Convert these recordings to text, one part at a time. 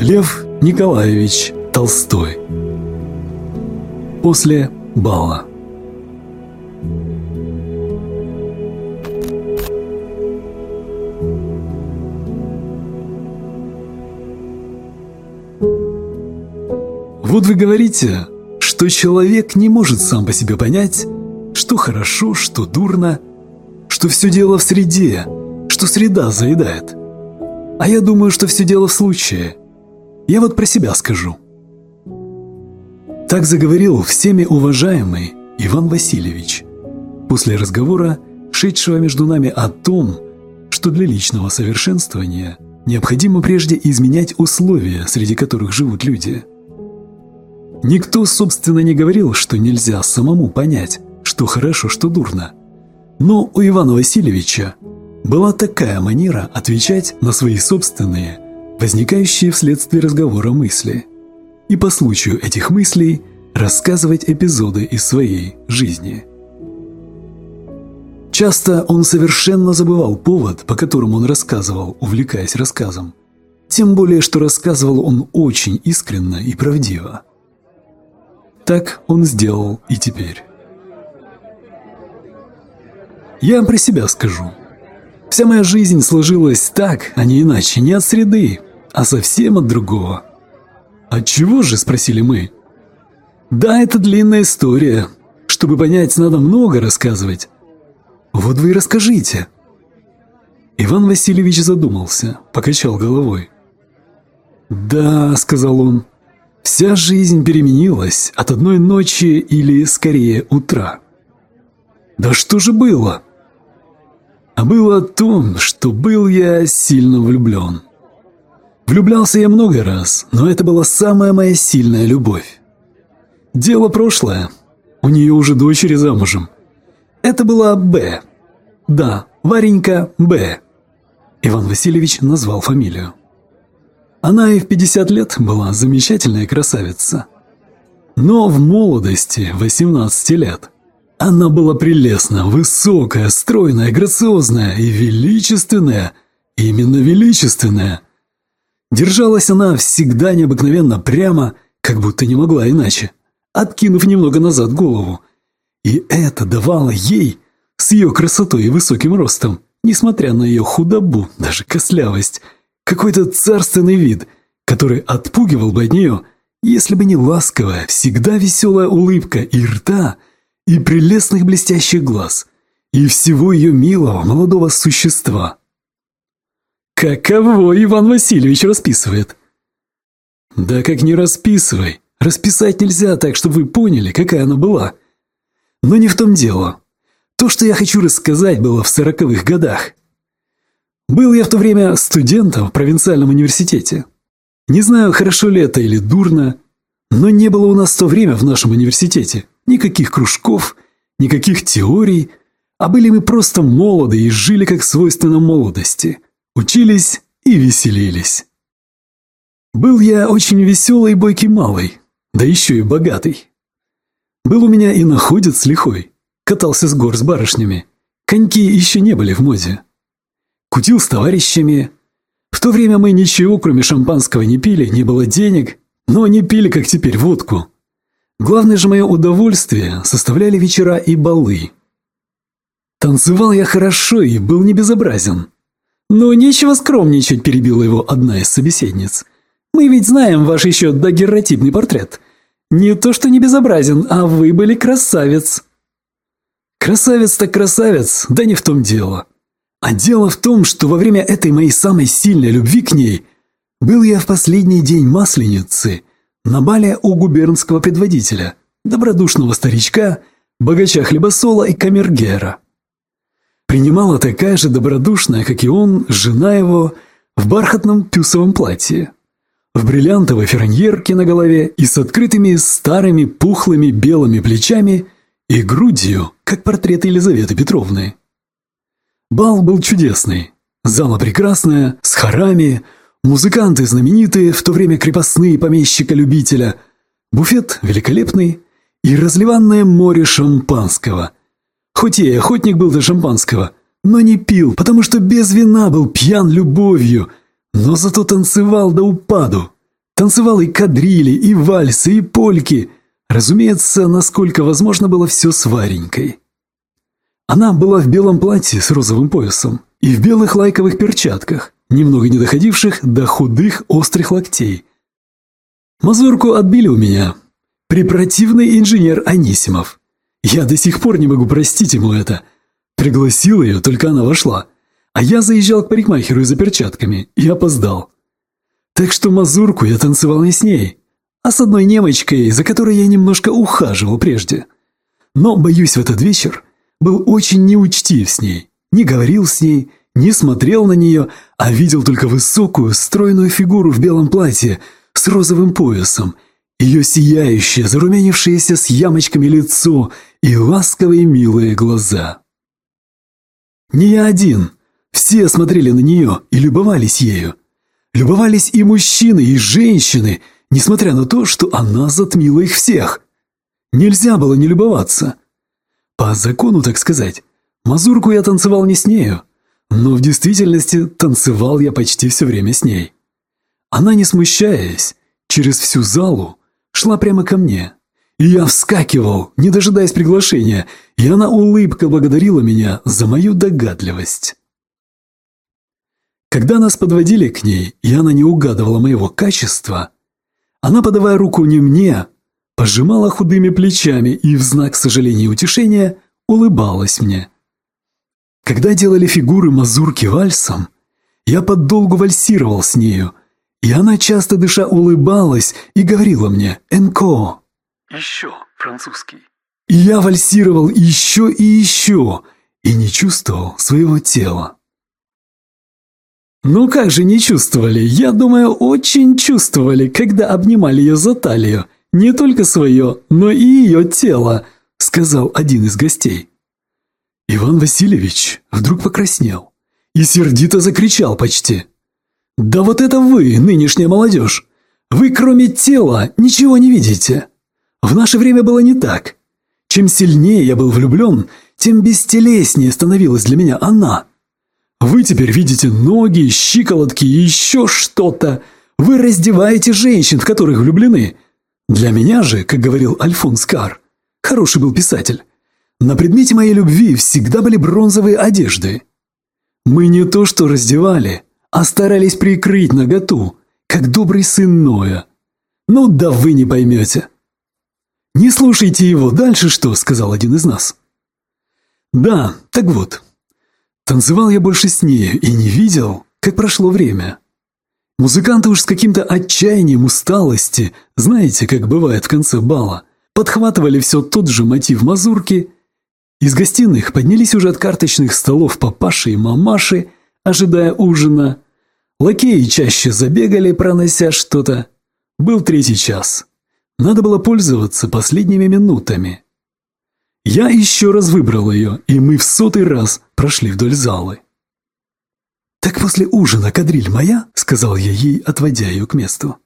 Лев Николаевич Толстой. После бала. Вот вы говорите, что человек не может сам по себе понять, что хорошо, что дурно, что все дело в среде, что среда заедает. А я думаю, что все дело в случае. Я вот про себя скажу. Так заговорил всеми уважаемый Иван Васильевич после разговора, шедшего между нами о том, что для личного совершенствования необходимо прежде изменять условия, среди которых живут люди – Никто, собственно, не говорил, что нельзя самому понять, что хорошо, что дурно. Но у Ивана Васильевича была такая манера отвечать на свои собственные, возникающие вследствие разговора мысли, и по случаю этих мыслей рассказывать эпизоды из своей жизни. Часто он совершенно забывал повод, по которому он рассказывал, увлекаясь рассказом. Тем более, что рассказывал он очень искренно и правдиво. Так он сделал и теперь. Я про себя скажу. Вся моя жизнь сложилась так, а не иначе, не от среды, а совсем от другого. «От чего же?» – спросили мы. «Да, это длинная история. Чтобы понять, надо много рассказывать. Вот вы и расскажите». Иван Васильевич задумался, покачал головой. «Да», – сказал он, Вся жизнь переменилась от одной ночи или, скорее, утра. Да что же было? А было то, что был я сильно влюблен. Влюблялся я много раз, но это была самая моя сильная любовь. Дело прошлое. У нее уже дочери замужем. Это была Б. Да, Варенька Б. Иван Васильевич назвал фамилию. Она и в 50 лет была замечательная красавица. Но в молодости, 18 лет, она была прелестна, высокая, стройная, грациозная и величественная, именно величественная. Держалась она всегда необыкновенно прямо, как будто не могла иначе, откинув немного назад голову. И это давало ей, с ее красотой и высоким ростом, несмотря на ее худобу, даже кослявость – какой-то царственный вид, который отпугивал бы от нее, если бы не ласковая, всегда веселая улыбка и рта, и прелестных блестящих глаз, и всего ее милого молодого существа. Каково Иван Васильевич расписывает? Да как не расписывай. Расписать нельзя так, чтобы вы поняли, какая она была. Но не в том дело. То, что я хочу рассказать, было в сороковых годах. Был я в то время студентом в провинциальном университете. Не знаю, хорошо ли это или дурно, но не было у нас в то время в нашем университете никаких кружков, никаких теорий, а были мы просто молоды и жили как свойственно молодости, учились и веселились. Был я очень веселый бойкий малый, да еще и богатый. Был у меня и находец лихой, катался с гор с барышнями. Коньки еще не были в моде кутил с товарищами. В то время мы ничего, кроме шампанского, не пили, не было денег, но не пили, как теперь, водку. Главное же мое удовольствие составляли вечера и балы. Танцевал я хорошо и был не безобразен. Но нечего скромничать, перебила его одна из собеседниц. Мы ведь знаем ваш еще дагерротипный портрет. Не то что не безобразен, а вы были красавец. Красавец так красавец, да не в том дело. А дело в том, что во время этой моей самой сильной любви к ней был я в последний день Масленицы на бале у губернского предводителя, добродушного старичка, богача хлебосола и камергера. Принимала такая же добродушная, как и он, жена его, в бархатном пюсовом платье, в бриллиантовой ферраньерке на голове и с открытыми старыми пухлыми белыми плечами и грудью, как портрет Елизаветы Петровны. Бал был чудесный. Зала прекрасная, с хорами, музыканты знаменитые, в то время крепостные помещика-любителя, буфет великолепный и разливанное море шампанского. Хоть я и охотник был до шампанского, но не пил, потому что без вина был пьян любовью, но зато танцевал до упаду. Танцевал и кадрили, и вальсы, и польки. Разумеется, насколько возможно было все с Варенькой. Она была в белом платье с розовым поясом и в белых лайковых перчатках, немного не доходивших до худых острых локтей. Мазурку отбили у меня. Препротивный инженер Анисимов. Я до сих пор не могу простить ему это. Пригласил ее, только она вошла. А я заезжал к парикмахеру за перчатками и опоздал. Так что мазурку я танцевал не с ней, а с одной немочкой, за которой я немножко ухаживал прежде. Но, боюсь, в этот вечер был очень неучтив с ней, не говорил с ней, не смотрел на нее, а видел только высокую, стройную фигуру в белом платье с розовым поясом, ее сияющее, зарумянившееся с ямочками лицо и ласковые милые глаза. Не я один, все смотрели на нее и любовались ею. Любовались и мужчины, и женщины, несмотря на то, что она затмила их всех. Нельзя было не любоваться. По закону, так сказать, мазурку я танцевал не с нею, но в действительности танцевал я почти все время с ней. Она, не смущаясь, через всю залу шла прямо ко мне. И я вскакивал, не дожидаясь приглашения, и она улыбкой благодарила меня за мою догадливость. Когда нас подводили к ней, и она не угадывала моего качества, она, подавая руку не мне, пожимала худыми плечами и в знак сожаления и утешения улыбалась мне. Когда делали фигуры мазурки вальсом, я подолгу вальсировал с нею, и она часто дыша улыбалась и говорила мне «Энко». Еще французский. Я вальсировал еще и еще, и не чувствовал своего тела. Ну как же не чувствовали? Я думаю, очень чувствовали, когда обнимали ее за талию. Не только свое, но и ее тело, сказал один из гостей. Иван Васильевич вдруг покраснел и сердито закричал почти. «Да вот это вы, нынешняя молодежь! Вы, кроме тела, ничего не видите. В наше время было не так. Чем сильнее я был влюблен, тем бестелеснее становилась для меня она. Вы теперь видите ноги, щиколотки и еще что-то. Вы раздеваете женщин, в которых влюблены. Для меня же, как говорил Альфонс Кар, хороший был писатель, на предмете моей любви всегда были бронзовые одежды. Мы не то что раздевали, а старались прикрыть наготу, как добрый сын Ноя. Ну да вы не поймете. «Не слушайте его, дальше что?» – сказал один из нас. «Да, так вот, Танцевал я больше с нею и не видел, как прошло время. Музыканты уж с каким-то отчаянием усталости, знаете, как бывает в конце бала, подхватывали все тот же мотив мазурки. Из гостиных поднялись уже от карточных столов папаши и мамаши, ожидая ужина. Лакеи чаще забегали, пронося что-то. Был третий час. Надо было пользоваться последними минутами. Я еще раз выбрал ее, и мы в сотый раз прошли вдоль залы. «Так после ужина кадриль моя?» – сказал я ей, отводя ее к месту.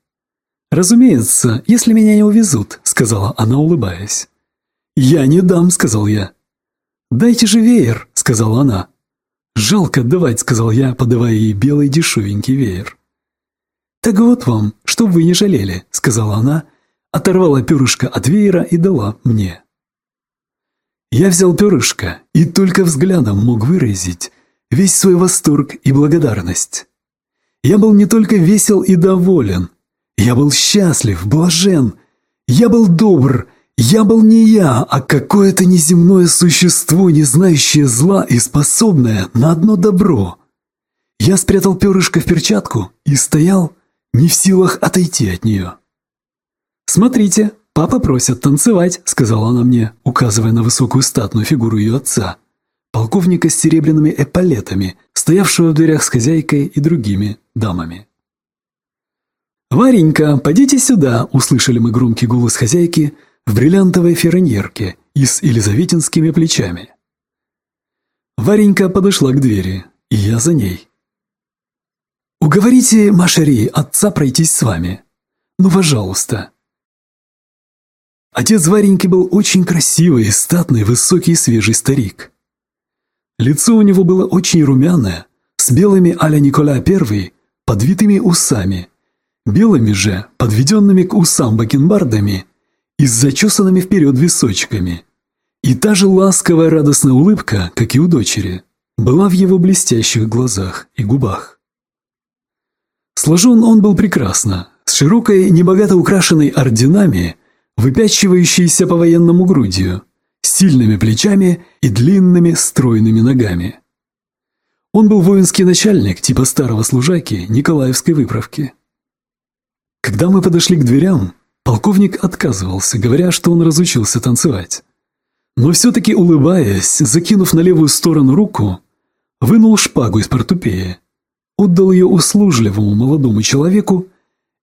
«Разумеется, если меня не увезут», – сказала она, улыбаясь. «Я не дам», – сказал я. «Дайте же веер», – сказала она. «Жалко давать», – сказал я, подавая ей белый дешевенький веер. «Так вот вам, чтоб вы не жалели», – сказала она, оторвала перышко от веера и дала мне. Я взял перышко и только взглядом мог выразить весь свой восторг и благодарность. Я был не только весел и доволен, я был счастлив, блажен, я был добр, я был не я, а какое-то неземное существо, не знающее зла и способное на одно добро. Я спрятал перышко в перчатку и стоял, не в силах отойти от нее. «Смотрите, «Папа просит танцевать», — сказала она мне, указывая на высокую статную фигуру ее отца, полковника с серебряными эполетами, стоявшего в дверях с хозяйкой и другими дамами. «Варенька, подите сюда!» – услышали мы громкий голос хозяйки в бриллиантовой фероньерке и с елизаветинскими плечами. Варенька подошла к двери, и я за ней. «Уговорите Машери отца пройтись с вами. Ну, пожалуйста!» Отец Вареньки был очень красивый, статный, высокий, свежий старик. Лицо у него было очень румяное, с белыми а-ля Никола I, подвитыми усами, белыми же, подведенными к усам бакенбардами и с зачесанными вперед височками. И та же ласковая радостная улыбка, как и у дочери, была в его блестящих глазах и губах. Сложен он был прекрасно, с широкой, небогато украшенной орденами, выпячивающейся по-военному грудью, сильными плечами и длинными стройными ногами. Он был воинский начальник типа старого служаки Николаевской выправки. Когда мы подошли к дверям, полковник отказывался, говоря, что он разучился танцевать. Но все-таки улыбаясь, закинув на левую сторону руку, вынул шпагу из портупея, отдал ее услужливому молодому человеку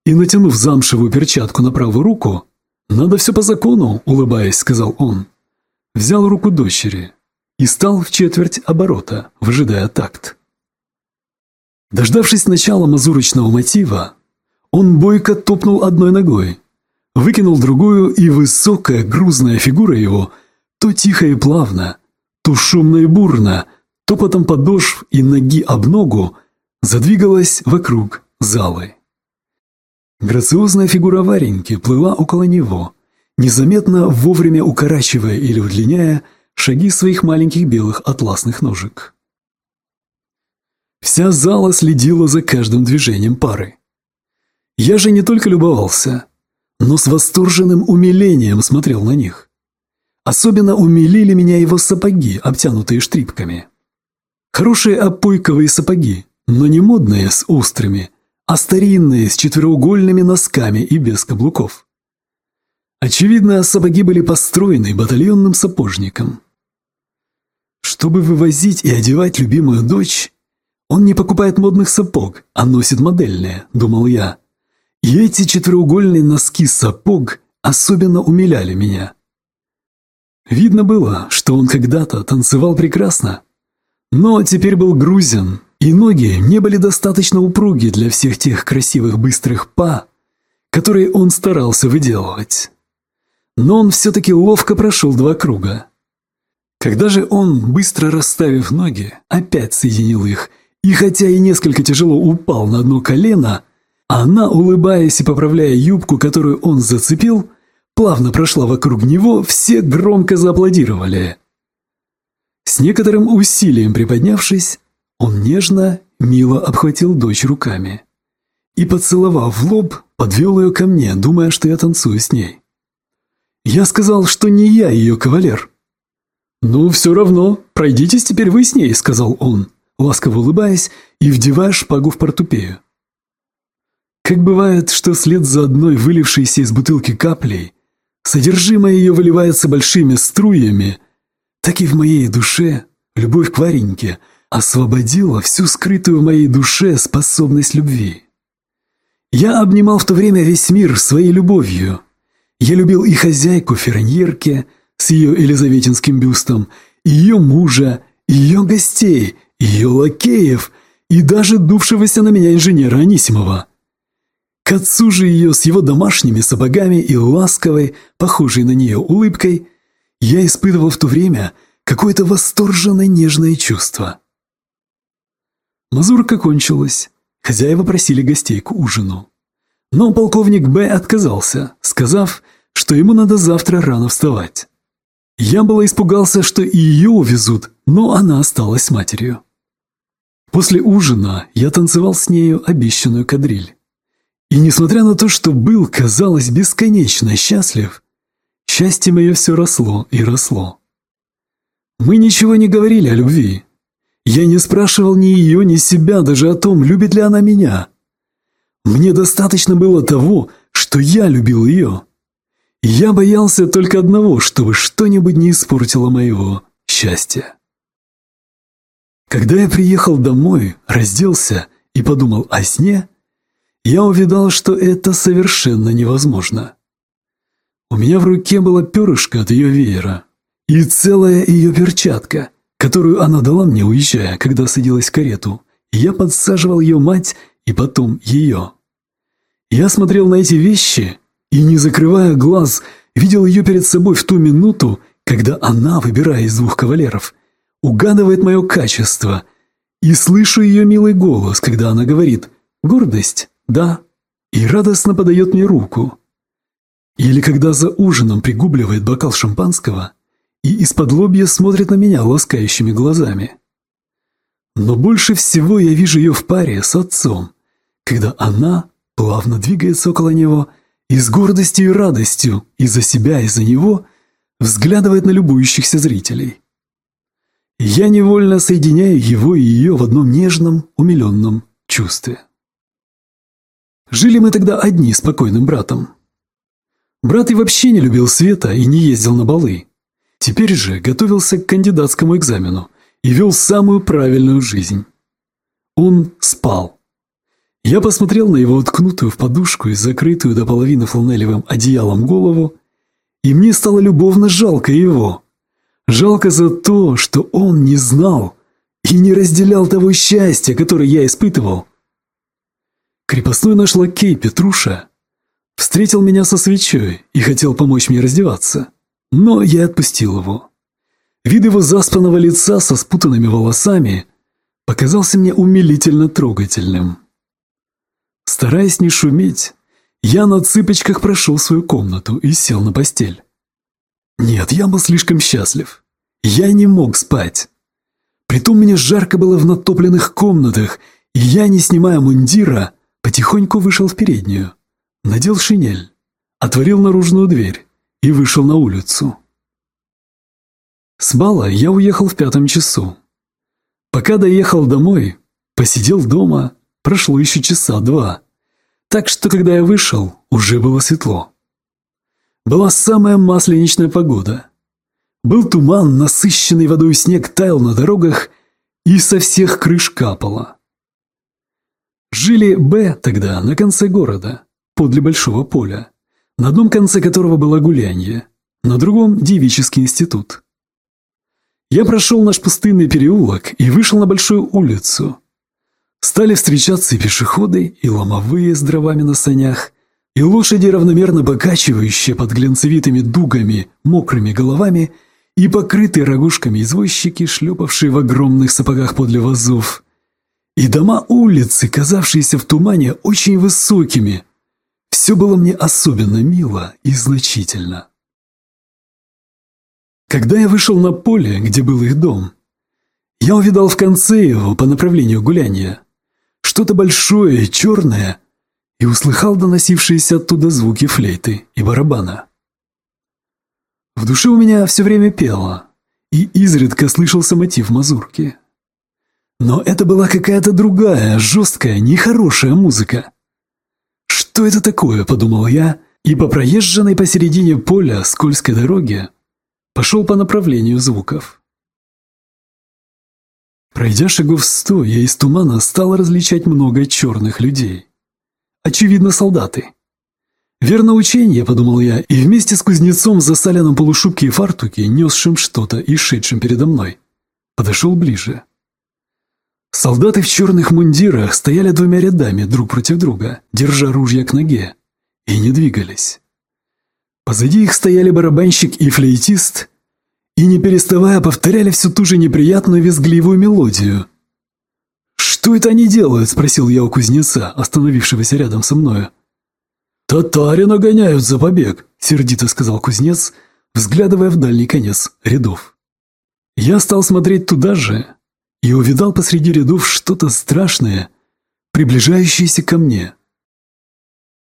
и, натянув замшевую перчатку на правую руку, «Надо все по закону», — улыбаясь, сказал он, взял руку дочери и стал в четверть оборота, выжидая такт. Дождавшись начала мазурочного мотива, он бойко топнул одной ногой, выкинул другую, и высокая грузная фигура его то тихо и плавно, то шумно и бурно, то потом подошв и ноги об ногу задвигалась вокруг залы. Грациозная фигура Вареньки плыла около него, незаметно вовремя укорачивая или удлиняя шаги своих маленьких белых атласных ножек. Вся зала следила за каждым движением пары. Я же не только любовался, но с восторженным умилением смотрел на них. Особенно умилили меня его сапоги, обтянутые штрипками. Хорошие опойковые сапоги, но не модные с острыми, а старинные, с четвероугольными носками и без каблуков. Очевидно, сапоги были построены батальонным сапожником. Чтобы вывозить и одевать любимую дочь, он не покупает модных сапог, а носит модельные, думал я. И эти четвероугольные носки сапог особенно умиляли меня. Видно было, что он когда-то танцевал прекрасно, но теперь был грузин, и ноги не были достаточно упруги для всех тех красивых быстрых па, которые он старался выделывать. Но он все-таки ловко прошел два круга. Когда же он, быстро расставив ноги, опять соединил их, и хотя и несколько тяжело упал на одно колено, она, улыбаясь и поправляя юбку, которую он зацепил, плавно прошла вокруг него, все громко зааплодировали. С некоторым усилием приподнявшись, он нежно, мило обхватил дочь руками и, поцеловав в лоб, подвел ее ко мне, думая, что я танцую с ней. Я сказал, что не я ее кавалер. «Ну, все равно, пройдитесь теперь вы с ней», — сказал он, ласково улыбаясь и вдевая шпагу в портупею. Как бывает, что вслед за одной вылившейся из бутылки каплей содержимое ее выливается большими струями, так и в моей душе любовь к Вареньке — освободила всю скрытую в моей душе способность любви. Я обнимал в то время весь мир своей любовью. Я любил и хозяйку Ферньерке с ее елизаветинским бюстом, и ее мужа, и ее гостей, и ее лакеев, и даже дувшегося на меня инженера Анисимова. К отцу же ее с его домашними сапогами и ласковой, похожей на нее улыбкой, я испытывал в то время какое-то восторженное нежное чувство. Мазурка кончилась. Хозяева просили гостей к ужину. Но полковник Б. отказался, сказав, что ему надо завтра рано вставать. Я было испугался, что и ее увезут, но она осталась с матерью. После ужина я танцевал с нею обещанную кадриль. И несмотря на то, что был, казалось, бесконечно счастлив, счастье мое все росло и росло. Мы ничего не говорили о любви, я не спрашивал ни ее, ни себя даже о том, любит ли она меня. Мне достаточно было того, что я любил ее. Я боялся только одного, чтобы что-нибудь не испортило моего счастья. Когда я приехал домой, разделся и подумал о сне, я увидал, что это совершенно невозможно. У меня в руке была перышко от ее веера и целая ее перчатка – которую она дала мне, уезжая, когда садилась в карету. Я подсаживал ее мать и потом ее. Я смотрел на эти вещи и, не закрывая глаз, видел ее перед собой в ту минуту, когда она, выбирая из двух кавалеров, угадывает мое качество, и слышу ее милый голос, когда она говорит «Гордость? Да. и радостно подает мне руку. Или когда за ужином пригубливает бокал шампанского и из-под лобья смотрит на меня ласкающими глазами. Но больше всего я вижу ее в паре с отцом, когда она плавно двигается около него и с гордостью и радостью и за себя, и за него взглядывает на любующихся зрителей. Я невольно соединяю его и ее в одном нежном, умиленном чувстве. Жили мы тогда одни с покойным братом. Брат и вообще не любил света и не ездил на балы. Теперь же готовился к кандидатскому экзамену и вел самую правильную жизнь. Он спал. Я посмотрел на его уткнутую в подушку и закрытую до половины фланелевым одеялом голову, и мне стало любовно жалко его. Жалко за то, что он не знал и не разделял того счастья, которое я испытывал. Крепостной наш лакей Петруша встретил меня со свечой и хотел помочь мне раздеваться, но я отпустил его. Вид его заспанного лица со спутанными волосами показался мне умилительно трогательным. Стараясь не шуметь, я на цыпочках прошел свою комнату и сел на постель. Нет, я был слишком счастлив. Я не мог спать. Притом мне жарко было в натопленных комнатах, и я, не снимая мундира, потихоньку вышел в переднюю, надел шинель, отворил наружную дверь и вышел на улицу. С бала я уехал в пятом часу. Пока доехал домой, посидел дома, прошло еще часа два. Так что, когда я вышел, уже было светло. Была самая масленичная погода. Был туман, насыщенный водой снег таял на дорогах, и со всех крыш капало. Жили Б тогда на конце города, подле большого поля, на одном конце которого было гулянье, на другом – девический институт. Я прошел наш пустынный переулок и вышел на большую улицу. Стали встречаться и пешеходы, и ломовые с дровами на санях, и лошади, равномерно покачивающие под глянцевитыми дугами, мокрыми головами, и покрытые рогушками извозчики, шлепавшие в огромных сапогах подле вазов, и дома улицы, казавшиеся в тумане очень высокими. Все было мне особенно мило и значительно. Когда я вышел на поле, где был их дом, я увидал в конце его по направлению гуляния что-то большое и черное и услыхал доносившиеся оттуда звуки флейты и барабана. В душе у меня все время пело, и изредка слышался мотив мазурки. Но это была какая-то другая, жесткая, нехорошая музыка. «Что это такое?» – подумал я, и по проезженной посередине поля скользкой дороге пошел по направлению звуков. Пройдя шагов сто, я из тумана стал различать много черных людей. Очевидно, солдаты. Верно учение, подумал я, и вместе с кузнецом в засаленном полушубке и фартуке, несшим что-то и шедшим передо мной, подошел ближе. Солдаты в черных мундирах стояли двумя рядами друг против друга, держа ружья к ноге, и не двигались. Позади их стояли барабанщик и флейтист, и не переставая повторяли всю ту же неприятную визгливую мелодию. «Что это они делают?» – спросил я у кузнеца, остановившегося рядом со мною. «Татарина гоняют за побег», – сердито сказал кузнец, взглядывая в дальний конец рядов. Я стал смотреть туда же и увидал посреди рядов что-то страшное, приближающееся ко мне.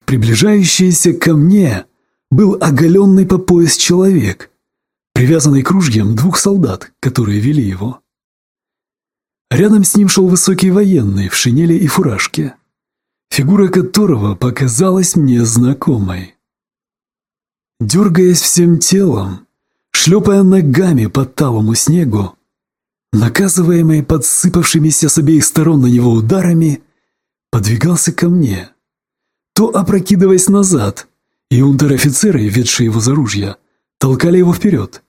Приближающееся ко мне был оголенный по пояс человек, привязанный к ружьям двух солдат, которые вели его. Рядом с ним шел высокий военный в шинели и фуражке, фигура которого показалась мне знакомой. Дергаясь всем телом, шлепая ногами по талому снегу, наказываемый подсыпавшимися с обеих сторон на него ударами, подвигался ко мне, то опрокидываясь назад, и унтер-офицеры, ведшие его за ружья, толкали его вперед,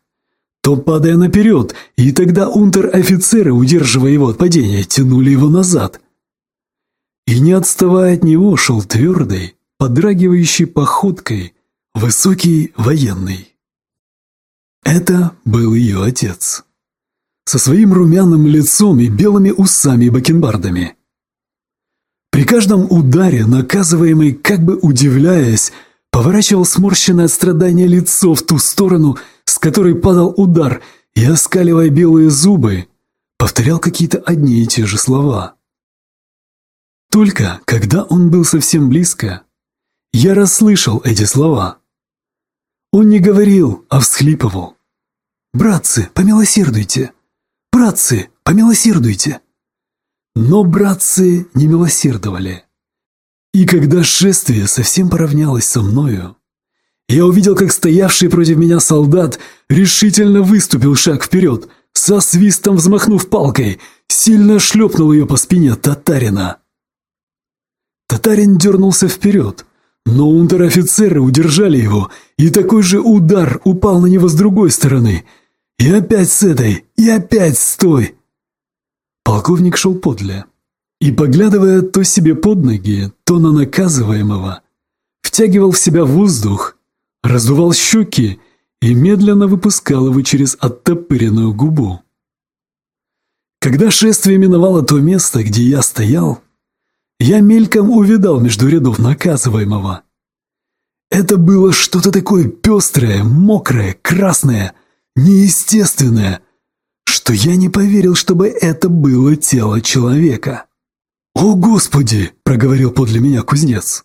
то падая наперед, и тогда унтер-офицеры, удерживая его от падения, тянули его назад. И не отставая от него шел твердой, подрагивающей походкой высокий военный. Это был ее отец. Со своим румяным лицом и белыми усами и бакенбардами. При каждом ударе наказываемый, как бы удивляясь, поворачивал сморщенное от страдания лицо в ту сторону, с которой падал удар, и, оскаливая белые зубы, повторял какие-то одни и те же слова. Только когда он был совсем близко, я расслышал эти слова. Он не говорил, а всхлипывал. «Братцы, помилосердуйте! Братцы, помилосердуйте!» Но братцы не милосердовали. И когда шествие совсем поравнялось со мною, я увидел, как стоявший против меня солдат решительно выступил шаг вперед, со свистом взмахнув палкой, сильно шлепнул ее по спине татарина. Татарин дернулся вперед, но унтер-офицеры удержали его, и такой же удар упал на него с другой стороны. И опять с этой, и опять с той. Полковник шел подле и, поглядывая то себе под ноги, то на наказываемого, втягивал в себя воздух, раздувал щеки и медленно выпускал его через оттопыренную губу. Когда шествие миновало то место, где я стоял, я мельком увидал между рядов наказываемого. Это было что-то такое пестрое, мокрое, красное, неестественное, что я не поверил, чтобы это было тело человека. «О, Господи!» – проговорил подле меня кузнец.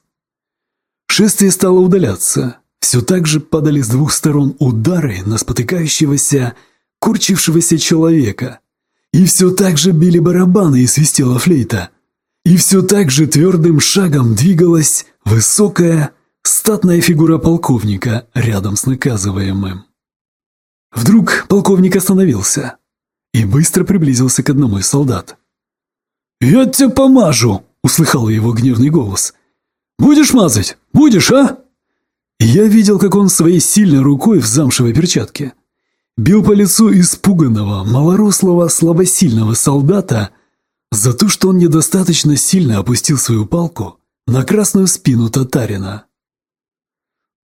Шествие стало удаляться. Все так же падали с двух сторон удары на спотыкающегося, курчившегося человека. И все так же били барабаны и свистела флейта. И все так же твердым шагом двигалась высокая, статная фигура полковника рядом с наказываемым. Вдруг полковник остановился и быстро приблизился к одному из солдат. «Я тебе помажу!» – услыхал его гневный голос. «Будешь мазать? Будешь, а?» Я видел, как он своей сильной рукой в замшевой перчатке бил по лицу испуганного, малорослого, слабосильного солдата – за то, что он недостаточно сильно опустил свою палку на красную спину татарина.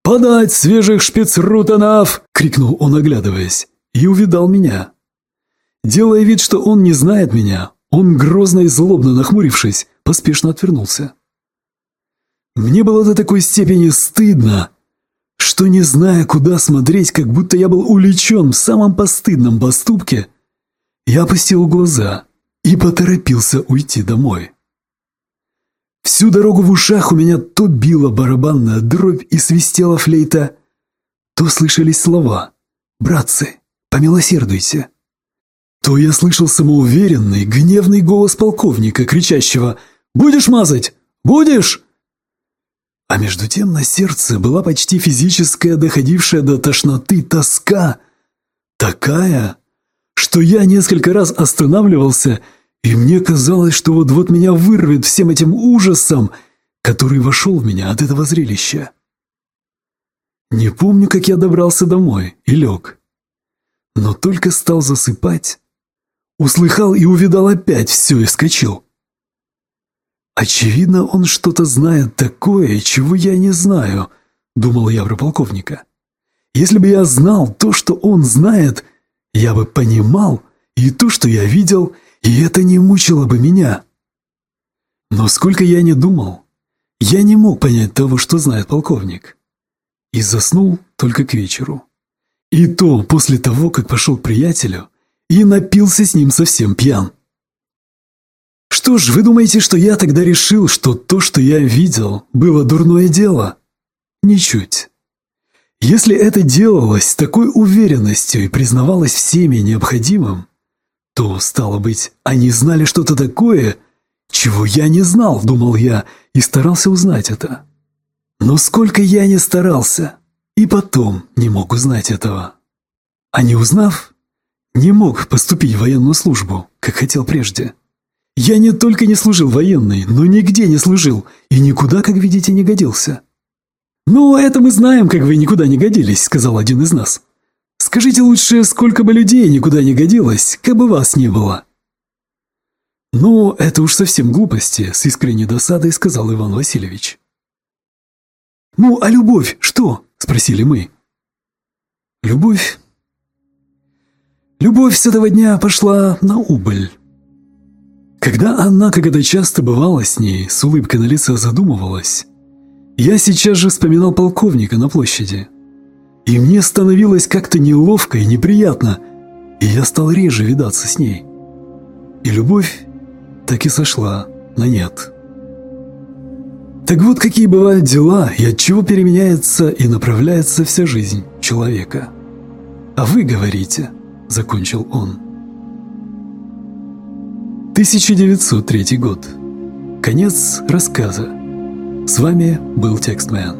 «Подать свежих шпицрутанов!» — крикнул он, оглядываясь, и увидал меня. Делая вид, что он не знает меня, он, грозно и злобно нахмурившись, поспешно отвернулся. Мне было до такой степени стыдно, что, не зная, куда смотреть, как будто я был увлечен в самом постыдном поступке, я опустил глаза и поторопился уйти домой. Всю дорогу в ушах у меня то била барабанная дробь и свистела флейта, то слышались слова «Братцы, помилосердуйте!» То я слышал самоуверенный, гневный голос полковника, кричащего «Будешь мазать? Будешь?» А между тем на сердце была почти физическая, доходившая до тошноты тоска, такая, что я несколько раз останавливался, и мне казалось, что вот-вот меня вырвет всем этим ужасом, который вошел в меня от этого зрелища. Не помню, как я добрался домой и лег. Но только стал засыпать, услыхал и увидал опять все и вскочил. Очевидно, он что-то знает такое, чего я не знаю, думал я про полковника. Если бы я знал то, что он знает, я бы понимал и то, что я видел, и это не мучило бы меня. Но сколько я не думал, я не мог понять того, что знает полковник. И заснул только к вечеру. И то после того, как пошел к приятелю и напился с ним совсем пьян. Что ж, вы думаете, что я тогда решил, что то, что я видел, было дурное дело? Ничуть. Если это делалось с такой уверенностью и признавалось всеми необходимым, то, стало быть, они знали что-то такое, чего я не знал, думал я, и старался узнать это. Но сколько я не старался, и потом не мог узнать этого. А не узнав, не мог поступить в военную службу, как хотел прежде. Я не только не служил военной, но нигде не служил и никуда, как видите, не годился. «Ну, это мы знаем, как вы никуда не годились», — сказал один из нас. «Скажите лучше, сколько бы людей никуда не годилось, как бы вас не было». «Ну, это уж совсем глупости», — с искренней досадой сказал Иван Васильевич. «Ну, а любовь что?» — спросили мы. «Любовь?» Любовь с этого дня пошла на убыль. Когда она, как это часто бывало с ней, с улыбкой на лице задумывалась, я сейчас же вспоминал полковника на площади. И мне становилось как-то неловко и неприятно, и я стал реже видаться с ней. И любовь так и сошла на нет. Так вот, какие бывают дела, и от чего переменяется и направляется вся жизнь человека. А вы говорите, закончил он. 1903 год. Конец рассказа. С вами был Текстмен.